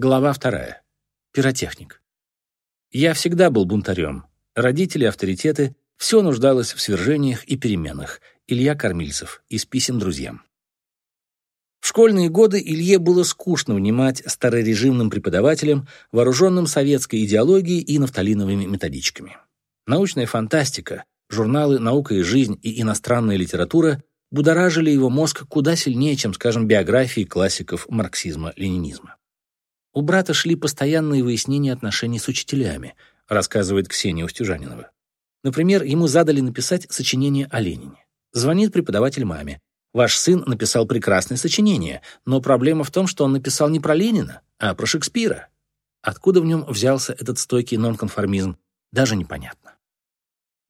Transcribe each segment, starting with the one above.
Глава вторая. Пиротехник. Я всегда был бунтарем. Родители, авторитеты, все нуждалось в свержениях и переменах. Илья Кормильцев. Из писем друзьям. В школьные годы Илье было скучно внимать старорежимным преподавателям, вооруженным советской идеологией и нафталиновыми методичками. Научная фантастика, журналы «Наука и жизнь» и иностранная литература будоражили его мозг куда сильнее, чем, скажем, биографии классиков марксизма-ленинизма. У брата шли постоянные выяснения отношений с учителями, рассказывает Ксения Устюжанинова. Например, ему задали написать сочинение о Ленине. Звонит преподаватель маме. Ваш сын написал прекрасное сочинение, но проблема в том, что он написал не про Ленина, а про Шекспира. Откуда в нем взялся этот стойкий нонконформизм, даже непонятно.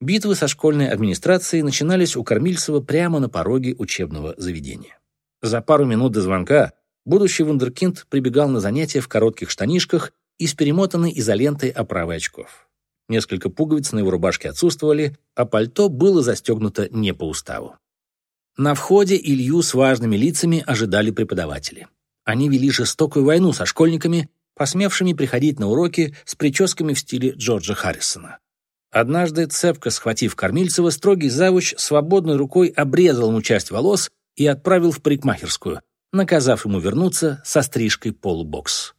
Битвы со школьной администрацией начинались у Кормильцева прямо на пороге учебного заведения. За пару минут до звонка будущий вундеркинд прибегал на занятия в коротких штанишках и с перемотанной изолентой оправой очков. Несколько пуговиц на его рубашке отсутствовали, а пальто было застегнуто не по уставу. На входе Илью с важными лицами ожидали преподаватели. Они вели жестокую войну со школьниками, посмевшими приходить на уроки с прическами в стиле Джорджа Харрисона. Однажды, цепко схватив Кормильцева, строгий завуч свободной рукой обрезал ему часть волос и отправил в парикмахерскую, наказав ему вернуться со стрижкой полубокс.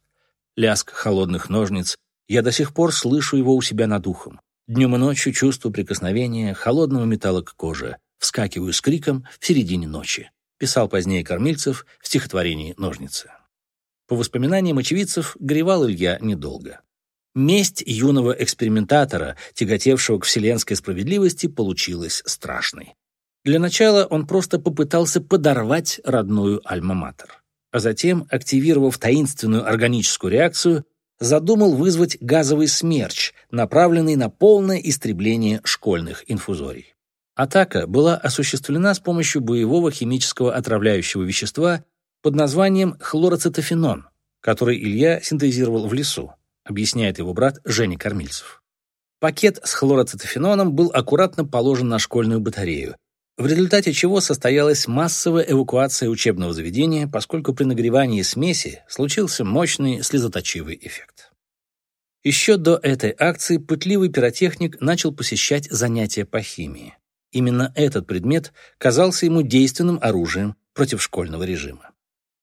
Лязг холодных ножниц, я до сих пор слышу его у себя над ухом. Днем и ночью чувствую прикосновение холодного металла к коже. Вскакиваю с криком в середине ночи. Писал позднее Кормильцев в стихотворении «Ножницы». По воспоминаниям очевидцев, горевал Илья недолго. Месть юного экспериментатора, тяготевшего к вселенской справедливости, получилась страшной. Для начала он просто попытался подорвать родную альма-матер. А затем, активировав таинственную органическую реакцию, задумал вызвать газовый смерч, направленный на полное истребление школьных инфузорий. Атака была осуществлена с помощью боевого химического отравляющего вещества под названием хлороцетофенон, который Илья синтезировал в лесу объясняет его брат Женя Кормильцев. Пакет с хлороцетофеноном был аккуратно положен на школьную батарею, в результате чего состоялась массовая эвакуация учебного заведения, поскольку при нагревании смеси случился мощный слезоточивый эффект. Еще до этой акции пытливый пиротехник начал посещать занятия по химии. Именно этот предмет казался ему действенным оружием против школьного режима.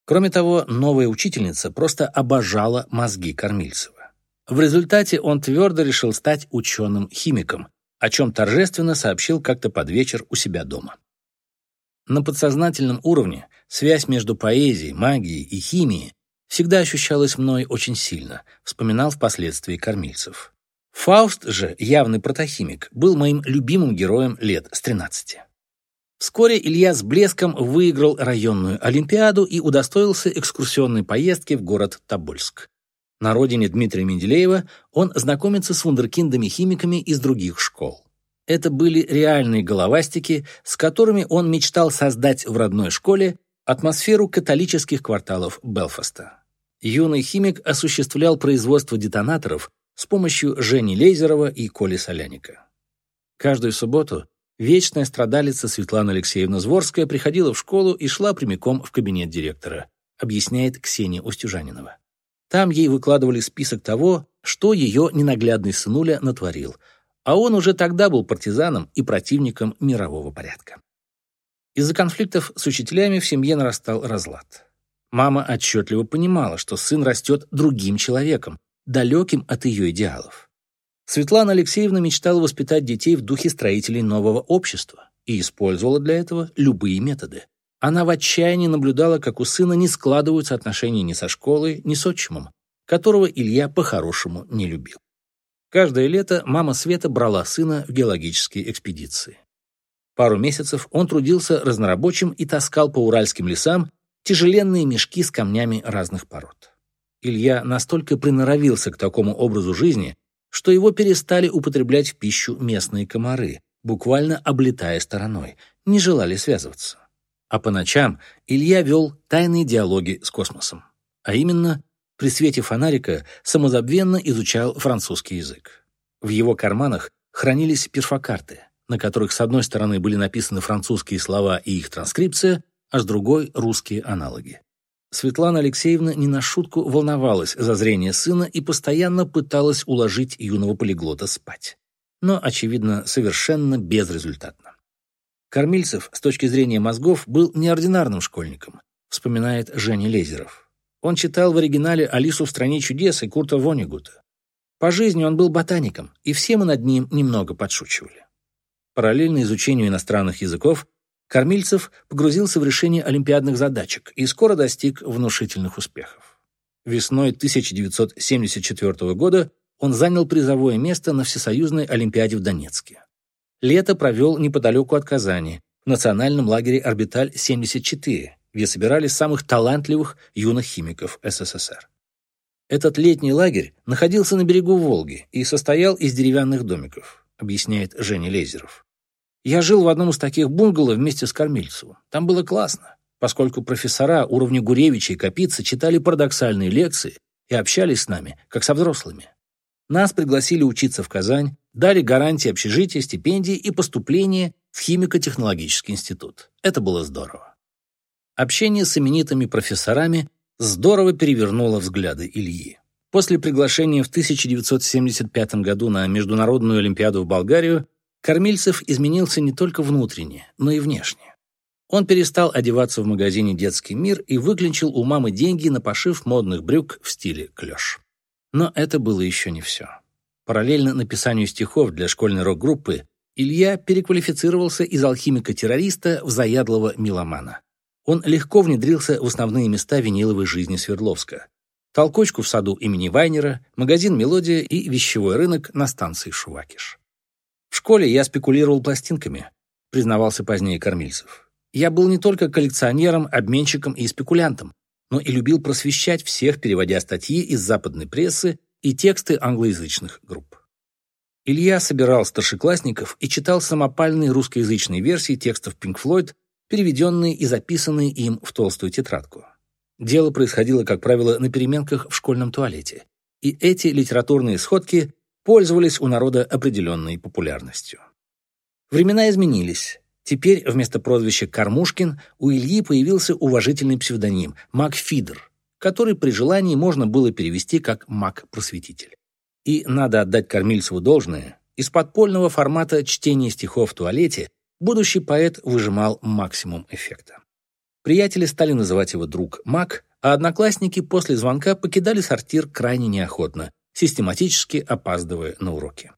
Кроме того, новая учительница просто обожала мозги Кормильцева. В результате он твердо решил стать ученым-химиком, о чем торжественно сообщил как-то под вечер у себя дома. На подсознательном уровне связь между поэзией, магией и химией всегда ощущалась мной очень сильно, вспоминал впоследствии Кормильцев. Фауст же, явный протохимик, был моим любимым героем лет с 13. Вскоре Илья с блеском выиграл районную олимпиаду и удостоился экскурсионной поездки в город Тобольск. На родине Дмитрия Менделеева он знакомится с вундеркиндами-химиками из других школ. Это были реальные головастики, с которыми он мечтал создать в родной школе атмосферу католических кварталов Белфаста. Юный химик осуществлял производство детонаторов с помощью Жени Лейзерова и Коли Соляника. Каждую субботу вечная страдалица Светлана Алексеевна Зворская приходила в школу и шла прямиком в кабинет директора, объясняет Ксения Устюжанинова. Там ей выкладывали список того, что ее ненаглядный сынуля натворил, а он уже тогда был партизаном и противником мирового порядка. Из-за конфликтов с учителями в семье нарастал разлад. Мама отчетливо понимала, что сын растет другим человеком, далеким от ее идеалов. Светлана Алексеевна мечтала воспитать детей в духе строителей нового общества и использовала для этого любые методы. Она в отчаянии наблюдала, как у сына не складываются отношения ни со школой, ни с отчимом, которого Илья по-хорошему не любил. Каждое лето мама Света брала сына в геологические экспедиции. Пару месяцев он трудился разнорабочим и таскал по уральским лесам тяжеленные мешки с камнями разных пород. Илья настолько приноровился к такому образу жизни, что его перестали употреблять в пищу местные комары, буквально облетая стороной, не желали связываться. А по ночам Илья вел тайные диалоги с космосом. А именно, при свете фонарика самозабвенно изучал французский язык. В его карманах хранились перфокарты, на которых с одной стороны были написаны французские слова и их транскрипция, а с другой — русские аналоги. Светлана Алексеевна не на шутку волновалась за зрение сына и постоянно пыталась уложить юного полиглота спать. Но, очевидно, совершенно безрезультатно. Кормильцев, с точки зрения мозгов, был неординарным школьником, вспоминает Женя Лезеров. Он читал в оригинале «Алису в стране чудес» и Курта Вонигута. По жизни он был ботаником, и все мы над ним немного подшучивали. Параллельно изучению иностранных языков Кормильцев погрузился в решение олимпиадных задачек и скоро достиг внушительных успехов. Весной 1974 года он занял призовое место на Всесоюзной Олимпиаде в Донецке. Лето провел неподалеку от Казани, в национальном лагере «Орбиталь-74», где собирали самых талантливых юных химиков СССР. Этот летний лагерь находился на берегу Волги и состоял из деревянных домиков, объясняет Женя Лезеров. Я жил в одном из таких бунгало вместе с Кормильцевым. Там было классно, поскольку профессора уровня Гуревича и Капицы читали парадоксальные лекции и общались с нами, как со взрослыми. Нас пригласили учиться в Казань, дали гарантии общежития, стипендии и поступления в химико-технологический институт. Это было здорово. Общение с именитыми профессорами здорово перевернуло взгляды Ильи. После приглашения в 1975 году на Международную Олимпиаду в Болгарию Кормильцев изменился не только внутренне, но и внешне. Он перестал одеваться в магазине «Детский мир» и выклинчил у мамы деньги на пошив модных брюк в стиле клёш. Но это было еще не все. Параллельно написанию стихов для школьной рок-группы Илья переквалифицировался из алхимика-террориста в заядлого меломана. Он легко внедрился в основные места виниловой жизни Свердловска. Толкочку в саду имени Вайнера, магазин «Мелодия» и вещевой рынок на станции Шувакиш. «В школе я спекулировал пластинками», — признавался позднее Кормильцев. «Я был не только коллекционером, обменщиком и спекулянтом, но и любил просвещать всех, переводя статьи из западной прессы и тексты англоязычных групп. Илья собирал старшеклассников и читал самопальные русскоязычные версии текстов Pink Floyd, переведенные и записанные им в толстую тетрадку. Дело происходило, как правило, на переменках в школьном туалете, и эти литературные сходки пользовались у народа определенной популярностью. Времена изменились. Теперь вместо прозвища Кормушкин у Ильи появился уважительный псевдоним Макфидер, который при желании можно было перевести как Мак-просветитель. И надо отдать Кормильцеву должное, из подпольного формата чтения стихов в туалете будущий поэт выжимал максимум эффекта. Приятели стали называть его друг Мак, а одноклассники после звонка покидали сортир крайне неохотно, систематически опаздывая на уроки.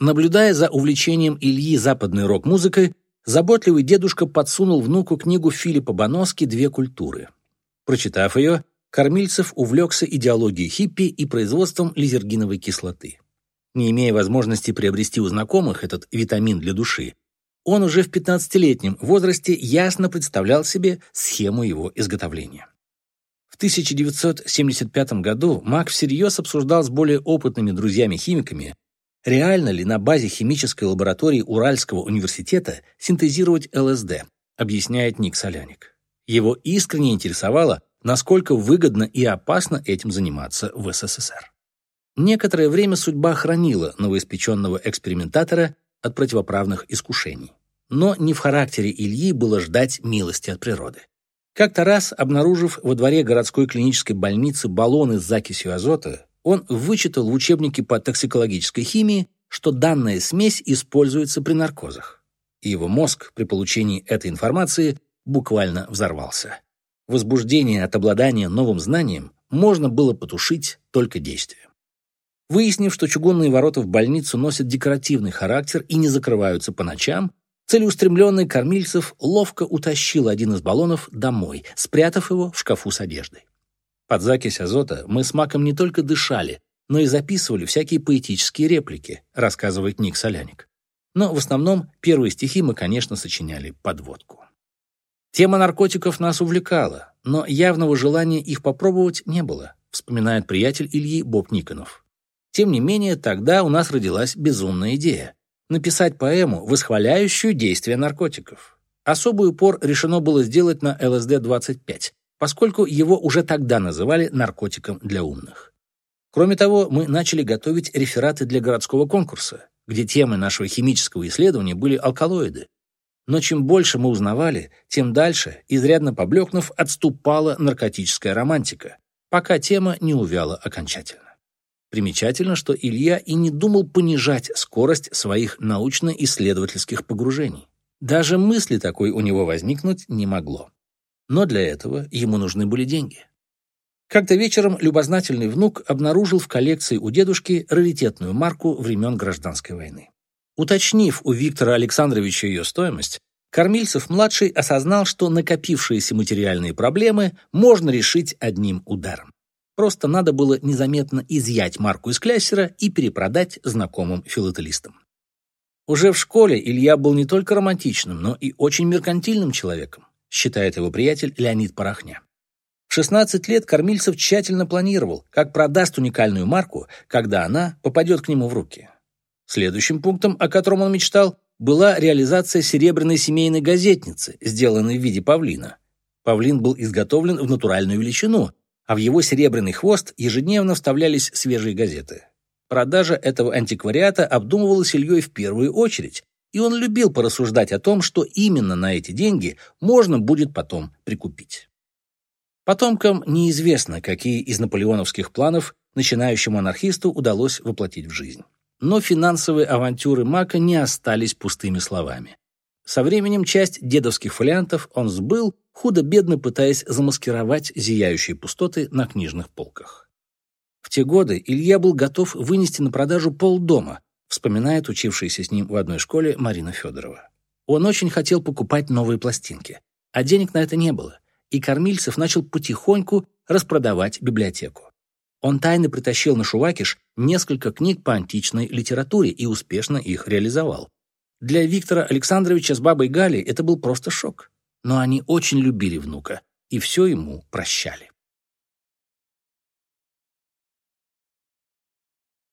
Наблюдая за увлечением Ильи западной рок-музыкой, заботливый дедушка подсунул внуку книгу Филиппа Боноски «Две культуры». Прочитав ее, Кормильцев увлекся идеологией хиппи и производством лизергиновой кислоты. Не имея возможности приобрести у знакомых этот витамин для души, он уже в 15-летнем возрасте ясно представлял себе схему его изготовления. В 1975 году Мак всерьез обсуждал с более опытными друзьями-химиками, реально ли на базе химической лаборатории Уральского университета синтезировать ЛСД, объясняет Ник Соляник. Его искренне интересовало, насколько выгодно и опасно этим заниматься в СССР. Некоторое время судьба хранила новоиспеченного экспериментатора от противоправных искушений. Но не в характере Ильи было ждать милости от природы. Как-то раз, обнаружив во дворе городской клинической больницы баллоны с закисью азота, он вычитал в учебнике по токсикологической химии, что данная смесь используется при наркозах. И его мозг при получении этой информации буквально взорвался. Возбуждение от обладания новым знанием можно было потушить только действием. Выяснив, что чугунные ворота в больницу носят декоративный характер и не закрываются по ночам, целеустремленный Кормильцев ловко утащил один из баллонов домой, спрятав его в шкафу с одеждой. Под закись азота мы с Маком не только дышали, но и записывали всякие поэтические реплики, рассказывает Ник Соляник. Но в основном первые стихи мы, конечно, сочиняли подводку. Тема наркотиков нас увлекала, но явного желания их попробовать не было, вспоминает приятель Ильи Боб Никонов. Тем не менее, тогда у нас родилась безумная идея – написать поэму, восхваляющую действие наркотиков. Особый упор решено было сделать на ЛСД-25, поскольку его уже тогда называли наркотиком для умных. Кроме того, мы начали готовить рефераты для городского конкурса, где темой нашего химического исследования были алкалоиды. Но чем больше мы узнавали, тем дальше, изрядно поблекнув, отступала наркотическая романтика, пока тема не увяла окончательно. Примечательно, что Илья и не думал понижать скорость своих научно-исследовательских погружений. Даже мысли такой у него возникнуть не могло. Но для этого ему нужны были деньги. Как-то вечером любознательный внук обнаружил в коллекции у дедушки раритетную марку времен Гражданской войны. Уточнив у Виктора Александровича ее стоимость, Кормильцев-младший осознал, что накопившиеся материальные проблемы можно решить одним ударом. Просто надо было незаметно изъять марку из кляссера и перепродать знакомым филателистам. Уже в школе Илья был не только романтичным, но и очень меркантильным человеком, считает его приятель Леонид Порохня. В 16 лет Кормильцев тщательно планировал, как продаст уникальную марку, когда она попадет к нему в руки. Следующим пунктом, о котором он мечтал, была реализация серебряной семейной газетницы, сделанной в виде павлина. Павлин был изготовлен в натуральную величину, а в его серебряный хвост ежедневно вставлялись свежие газеты. Продажа этого антиквариата обдумывалась Ильей в первую очередь, и он любил порассуждать о том, что именно на эти деньги можно будет потом прикупить. Потомкам неизвестно, какие из наполеоновских планов начинающему анархисту удалось воплотить в жизнь. Но финансовые авантюры Мака не остались пустыми словами. Со временем часть дедовских фолиантов он сбыл, худо-бедно пытаясь замаскировать зияющие пустоты на книжных полках. В те годы Илья был готов вынести на продажу полдома, вспоминает учившаяся с ним в одной школе Марина Федорова. Он очень хотел покупать новые пластинки, а денег на это не было, и Кормильцев начал потихоньку распродавать библиотеку. Он тайно притащил на Шувакиш несколько книг по античной литературе и успешно их реализовал. Для Виктора Александровича с бабой Галей это был просто шок. Но они очень любили внука и все ему прощали.